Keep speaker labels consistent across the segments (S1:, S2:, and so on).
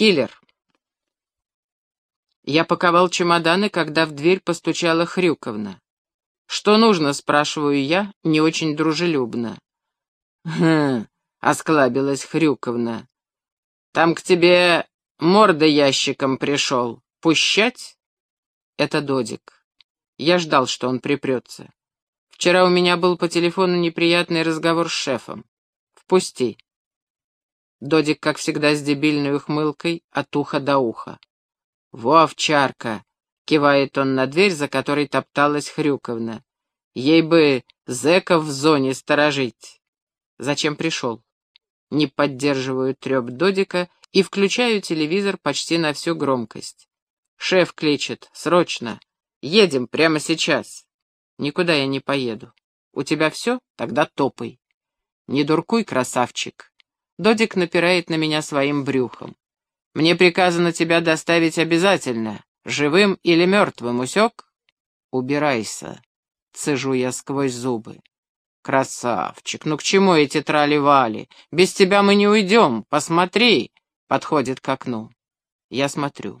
S1: Киллер. Я паковал чемоданы, когда в дверь постучала Хрюковна. «Что нужно?» — спрашиваю я, не очень дружелюбно. «Хм», — осклабилась Хрюковна. «Там к тебе морда ящиком пришел. Пущать?» Это Додик. Я ждал, что он припрется. Вчера у меня был по телефону неприятный разговор с шефом. Впусти. Додик, как всегда, с дебильной ухмылкой от уха до уха. «Во, овчарка!» — кивает он на дверь, за которой топталась Хрюковна. «Ей бы зэков в зоне сторожить!» «Зачем пришел?» Не поддерживаю треп Додика и включаю телевизор почти на всю громкость. «Шеф кличет, срочно! Едем прямо сейчас!» Никуда я не поеду. У тебя все? Тогда топай. Не дуркуй, красавчик. Додик напирает на меня своим брюхом. Мне приказано тебя доставить обязательно, живым или мертвым, усек? Убирайся, цежу я сквозь зубы. Красавчик, ну к чему эти трали-вали? Без тебя мы не уйдем, посмотри, подходит к окну. Я смотрю.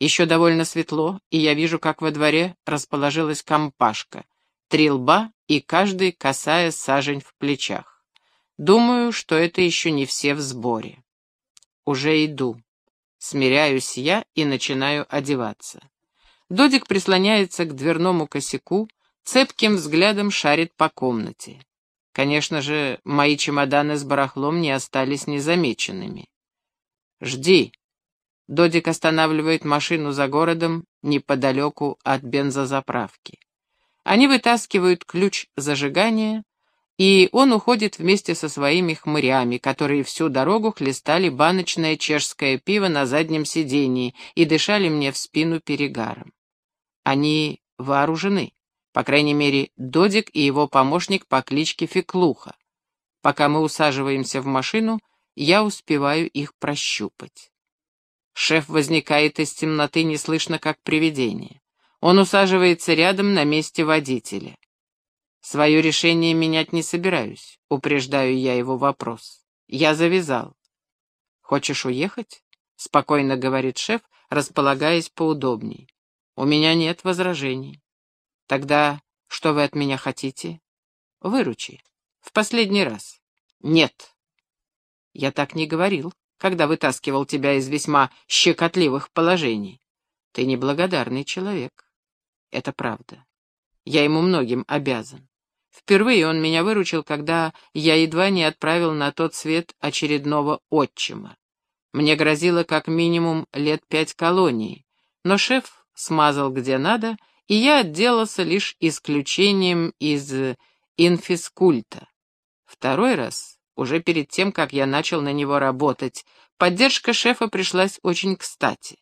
S1: Еще довольно светло, и я вижу, как во дворе расположилась компашка. Три лба и каждый касая сажень в плечах. Думаю, что это еще не все в сборе. Уже иду. Смиряюсь я и начинаю одеваться. Додик прислоняется к дверному косяку, цепким взглядом шарит по комнате. Конечно же, мои чемоданы с барахлом не остались незамеченными. «Жди», Додик останавливает машину за городом, неподалеку от бензозаправки. Они вытаскивают ключ зажигания, и он уходит вместе со своими хмырями, которые всю дорогу хлестали баночное чешское пиво на заднем сидении и дышали мне в спину перегаром. Они вооружены, по крайней мере, Додик и его помощник по кличке Феклуха. Пока мы усаживаемся в машину, я успеваю их прощупать. Шеф возникает из темноты неслышно, как привидение. Он усаживается рядом на месте водителя. Свое решение менять не собираюсь, упреждаю я его вопрос. Я завязал. Хочешь уехать? Спокойно говорит шеф, располагаясь поудобней. У меня нет возражений. Тогда что вы от меня хотите? Выручи. В последний раз. Нет. Я так не говорил когда вытаскивал тебя из весьма щекотливых положений. Ты неблагодарный человек. Это правда. Я ему многим обязан. Впервые он меня выручил, когда я едва не отправил на тот свет очередного отчима. Мне грозило как минимум лет пять колонии, но шеф смазал где надо, и я отделался лишь исключением из инфискульта. Второй раз уже перед тем, как я начал на него работать. Поддержка шефа пришлась очень кстати.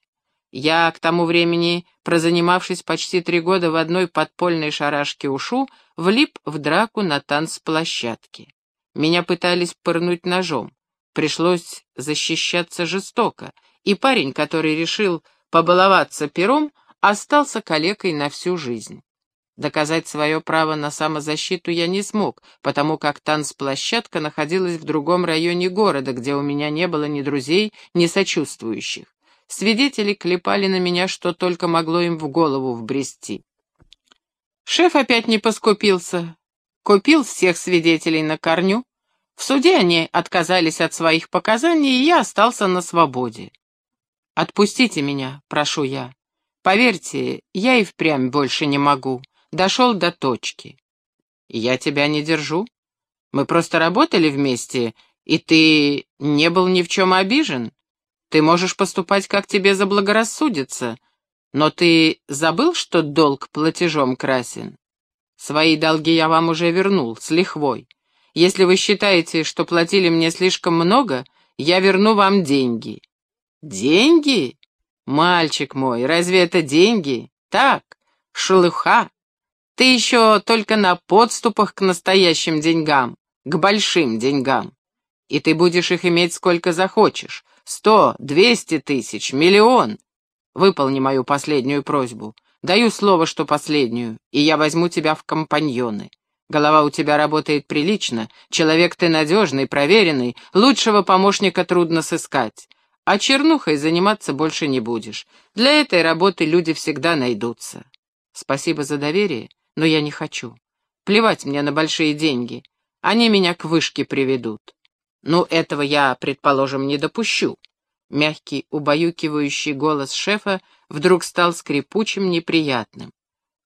S1: Я, к тому времени, прозанимавшись почти три года в одной подпольной шарашке ушу, влип в драку на танцплощадке. Меня пытались пырнуть ножом. Пришлось защищаться жестоко, и парень, который решил побаловаться пером, остался калекой на всю жизнь. Доказать свое право на самозащиту я не смог, потому как танцплощадка находилась в другом районе города, где у меня не было ни друзей, ни сочувствующих. Свидетели клепали на меня, что только могло им в голову вбрести. Шеф опять не поскупился. Купил всех свидетелей на корню. В суде они отказались от своих показаний, и я остался на свободе. «Отпустите меня, прошу я. Поверьте, я и впрямь больше не могу дошел до точки. Я тебя не держу. Мы просто работали вместе, и ты не был ни в чем обижен. Ты можешь поступать, как тебе заблагорассудится, но ты забыл, что долг платежом красен? Свои долги я вам уже вернул, с лихвой. Если вы считаете, что платили мне слишком много, я верну вам деньги. Деньги? Мальчик мой, разве это деньги? Так, шелуха, ты еще только на подступах к настоящим деньгам, к большим деньгам. И ты будешь их иметь сколько захочешь. Сто, двести тысяч, миллион. Выполни мою последнюю просьбу. Даю слово, что последнюю, и я возьму тебя в компаньоны. Голова у тебя работает прилично, человек ты надежный, проверенный, лучшего помощника трудно сыскать. А чернухой заниматься больше не будешь. Для этой работы люди всегда найдутся. Спасибо за доверие, но я не хочу. Плевать мне на большие деньги. Они меня к вышке приведут. Ну, этого я, предположим, не допущу. Мягкий, убаюкивающий голос шефа вдруг стал скрипучим, неприятным.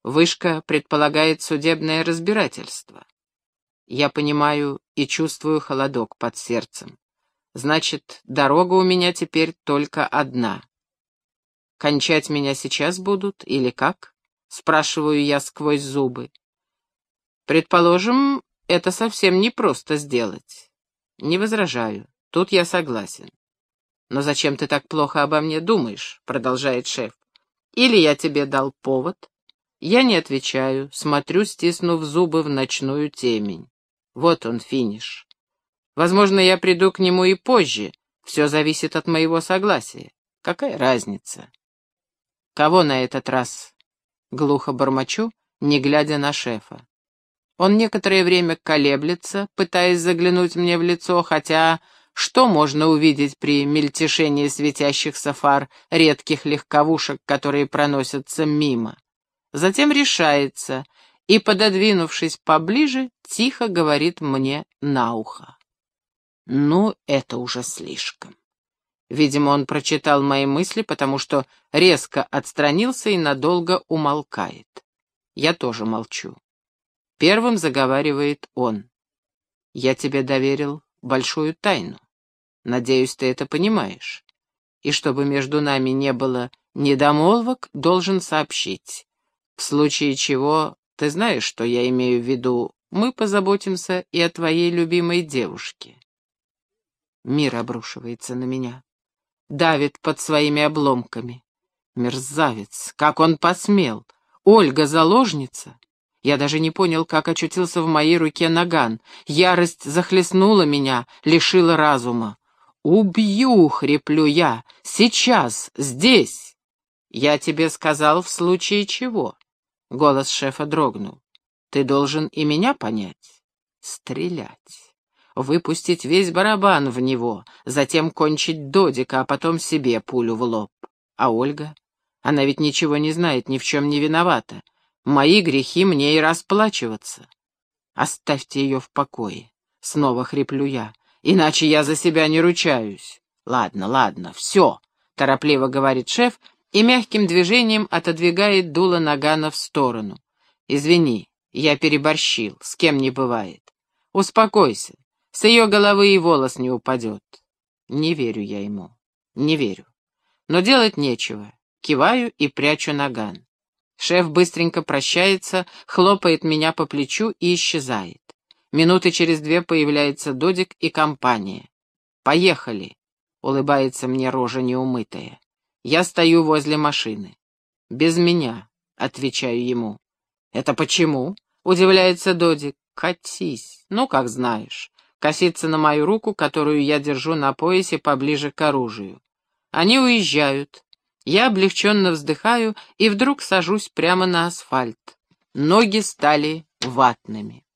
S1: Вышка предполагает судебное разбирательство. Я понимаю и чувствую холодок под сердцем. Значит, дорога у меня теперь только одна. Кончать меня сейчас будут или как? Спрашиваю я сквозь зубы. Предположим, это совсем непросто сделать. Не возражаю, тут я согласен. Но зачем ты так плохо обо мне думаешь? Продолжает шеф. Или я тебе дал повод? Я не отвечаю, смотрю, стиснув зубы в ночную темень. Вот он, финиш. Возможно, я приду к нему и позже. Все зависит от моего согласия. Какая разница? Кого на этот раз? Глухо бормочу, не глядя на шефа. Он некоторое время колеблется, пытаясь заглянуть мне в лицо, хотя что можно увидеть при мельтешении светящихся фар редких легковушек, которые проносятся мимо? Затем решается и, пододвинувшись поближе, тихо говорит мне на ухо. Ну, это уже слишком. Видимо, он прочитал мои мысли, потому что резко отстранился и надолго умолкает. Я тоже молчу. Первым заговаривает он. Я тебе доверил большую тайну. Надеюсь, ты это понимаешь. И чтобы между нами не было недомолвок, должен сообщить. В случае чего ты знаешь, что я имею в виду, мы позаботимся и о твоей любимой девушке. Мир обрушивается на меня. Давит под своими обломками. Мерзавец, как он посмел! Ольга заложница? Я даже не понял, как очутился в моей руке наган. Ярость захлестнула меня, лишила разума. «Убью!» — хриплю я. «Сейчас! Здесь!» «Я тебе сказал, в случае чего?» Голос шефа дрогнул. «Ты должен и меня понять. Стрелять. Выпустить весь барабан в него, затем кончить додика, а потом себе пулю в лоб. А Ольга? Она ведь ничего не знает, ни в чем не виновата. Мои грехи мне и расплачиваться. Оставьте ее в покое. Снова хриплю я. Иначе я за себя не ручаюсь. Ладно, ладно, все, торопливо говорит шеф и мягким движением отодвигает дуло нагана в сторону. «Извини, я переборщил, с кем не бывает. Успокойся, с ее головы и волос не упадет». Не верю я ему, не верю. Но делать нечего, киваю и прячу наган. Шеф быстренько прощается, хлопает меня по плечу и исчезает. Минуты через две появляется Додик и компания. «Поехали!» — улыбается мне рожа неумытая. Я стою возле машины. «Без меня», — отвечаю ему. «Это почему?» — удивляется Додик. «Катись, ну, как знаешь». Косится на мою руку, которую я держу на поясе поближе к оружию. Они уезжают. Я облегченно вздыхаю и вдруг сажусь прямо на асфальт. Ноги стали ватными.